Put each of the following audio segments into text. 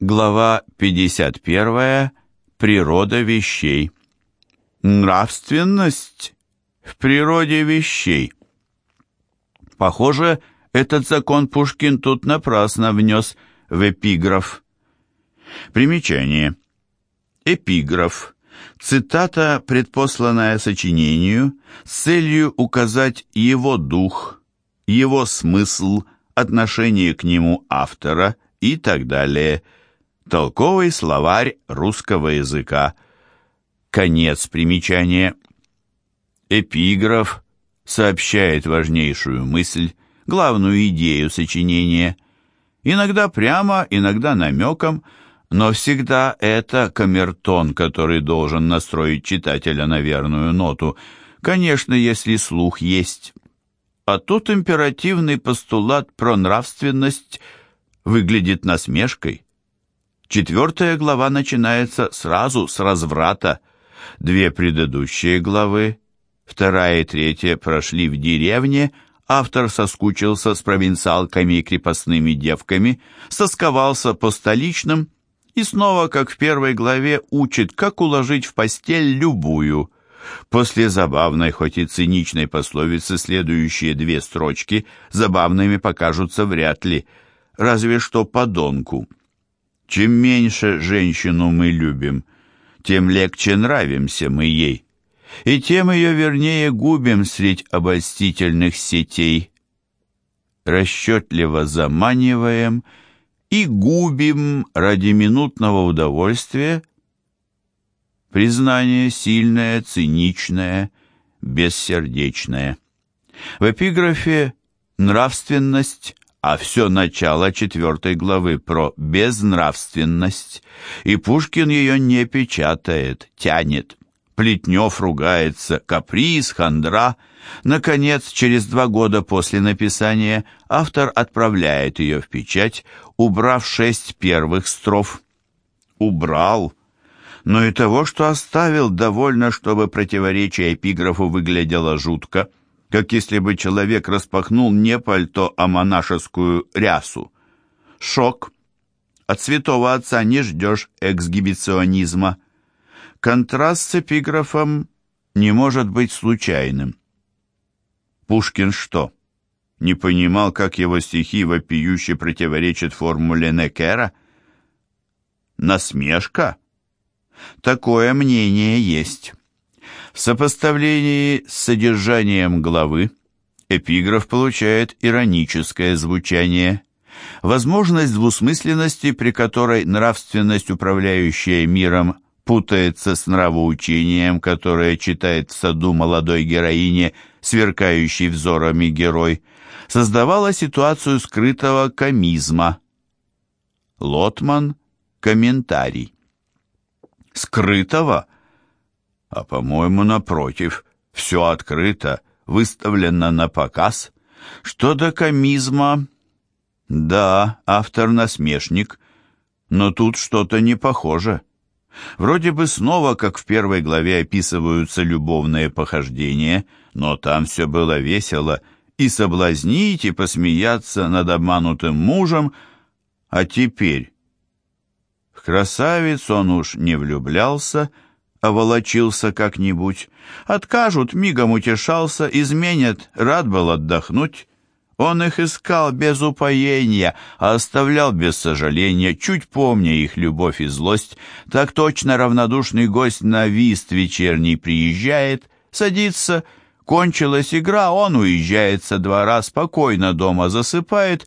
Глава 51. Природа вещей. Нравственность в природе вещей. Похоже, этот закон Пушкин тут напрасно внес в эпиграф. Примечание. Эпиграф. Цитата, предпосланная сочинению, с целью указать его дух, его смысл, отношение к нему автора и так далее – Толковый словарь русского языка. Конец примечания. Эпиграф сообщает важнейшую мысль, главную идею сочинения. Иногда прямо, иногда намеком, но всегда это камертон, который должен настроить читателя на верную ноту, конечно, если слух есть. А тут императивный постулат про нравственность выглядит насмешкой. Четвертая глава начинается сразу с разврата. Две предыдущие главы, вторая и третья, прошли в деревне, автор соскучился с провинциалками и крепостными девками, сосковался по столичным и снова, как в первой главе, учит, как уложить в постель любую. После забавной, хоть и циничной пословицы следующие две строчки забавными покажутся вряд ли, разве что подонку. Чем меньше женщину мы любим, тем легче нравимся мы ей, и тем ее вернее губим средь обольстительных сетей. Расчетливо заманиваем и губим ради минутного удовольствия. Признание сильное, циничное, бессердечное. В эпиграфе «Нравственность» а все начало четвертой главы про безнравственность, и Пушкин ее не печатает, тянет. Плетнев ругается, каприз, хандра. Наконец, через два года после написания, автор отправляет ее в печать, убрав шесть первых строф. Убрал. Но и того, что оставил, довольно, чтобы противоречие эпиграфу выглядело жутко как если бы человек распахнул не пальто, а монашескую рясу. Шок. От святого отца не ждешь эксгибиционизма. Контраст с эпиграфом не может быть случайным. Пушкин что, не понимал, как его стихи вопиюще противоречат формуле Некера? Насмешка? Такое мнение есть. В сопоставлении с содержанием главы эпиграф получает ироническое звучание. Возможность двусмысленности, при которой нравственность, управляющая миром, путается с нравоучением, которое читает в саду молодой героине, сверкающий взорами герой, создавала ситуацию скрытого комизма. Лотман. Комментарий. Скрытого – а, по-моему, напротив, все открыто, выставлено на показ. Что до комизма... Да, автор насмешник, но тут что-то не похоже. Вроде бы снова, как в первой главе, описываются любовные похождения, но там все было весело, и соблазнить, и посмеяться над обманутым мужем, а теперь... В красавиц он уж не влюблялся, — оволочился как-нибудь. Откажут, мигом утешался, изменят, рад был отдохнуть. Он их искал без упоения, а оставлял без сожаления, чуть помня их любовь и злость. Так точно равнодушный гость на вист вечерний приезжает, садится, кончилась игра, он уезжает со двора, спокойно дома засыпает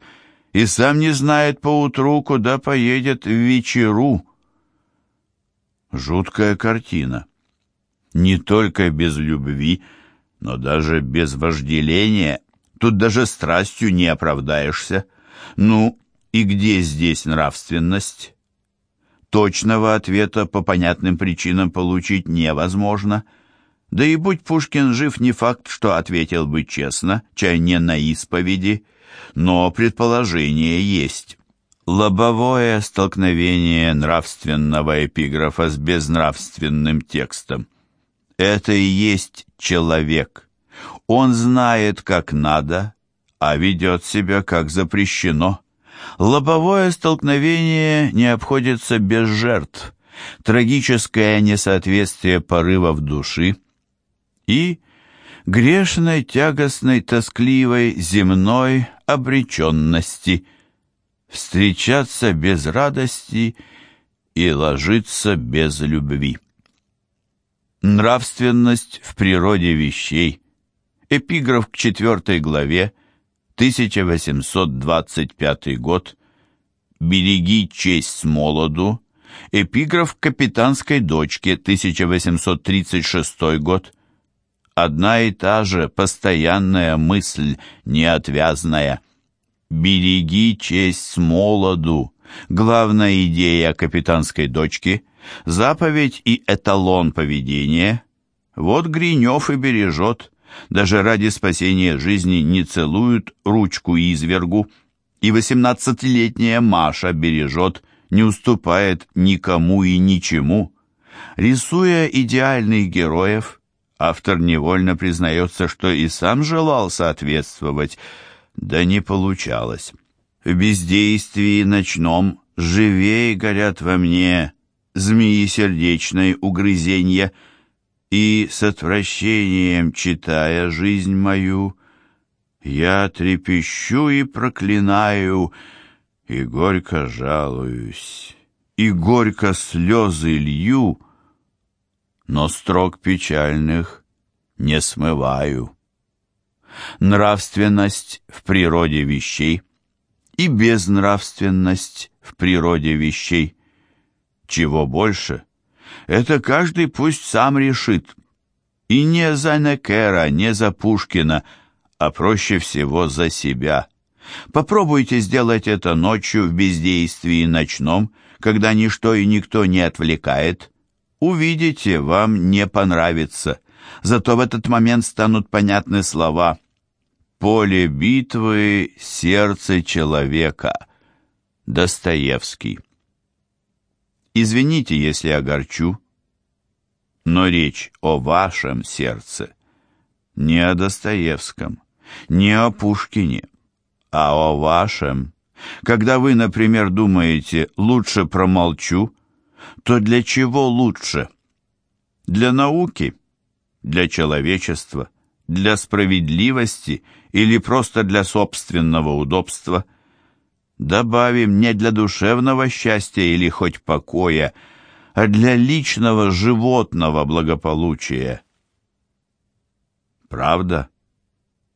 и сам не знает поутру, куда поедет в вечеру. Жуткая картина. Не только без любви, но даже без вожделения. Тут даже страстью не оправдаешься. Ну, и где здесь нравственность? Точного ответа по понятным причинам получить невозможно. Да и будь Пушкин жив, не факт, что ответил бы честно, чай не на исповеди, но предположение есть. Лобовое столкновение нравственного эпиграфа с безнравственным текстом. Это и есть человек. Он знает, как надо, а ведет себя, как запрещено. Лобовое столкновение не обходится без жертв, трагическое несоответствие порывов души и грешной, тягостной, тоскливой, земной обреченности, встречаться без радости и ложиться без любви. Нравственность в природе вещей. Эпиграф к четвертой главе, 1825 год. «Береги честь с молоду». Эпиграф к капитанской дочке, 1836 год. Одна и та же постоянная мысль, неотвязная. «Береги честь с молоду». Главная идея капитанской дочки – Заповедь и эталон поведения. Вот Гринев и бережет. Даже ради спасения жизни не целуют ручку извергу. И восемнадцатилетняя Маша бережет, не уступает никому и ничему. Рисуя идеальных героев, автор невольно признается, что и сам желал соответствовать, да не получалось. В бездействии ночном живей горят во мне змеи сердечной угрызенья, и с отвращением читая жизнь мою, я трепещу и проклинаю, и горько жалуюсь, и горько слезы лью, но строк печальных не смываю. Нравственность в природе вещей и безнравственность в природе вещей. Чего больше? Это каждый пусть сам решит. И не за Некера, не за Пушкина, а проще всего за себя. Попробуйте сделать это ночью в бездействии ночном, когда ничто и никто не отвлекает. Увидите, вам не понравится. Зато в этот момент станут понятны слова «Поле битвы, сердце человека». Достоевский. Извините, если огорчу, но речь о вашем сердце, не о Достоевском, не о Пушкине, а о вашем. Когда вы, например, думаете «лучше промолчу», то для чего лучше? Для науки? Для человечества? Для справедливости? Или просто для собственного удобства – Добавим не для душевного счастья или хоть покоя, а для личного животного благополучия. Правда?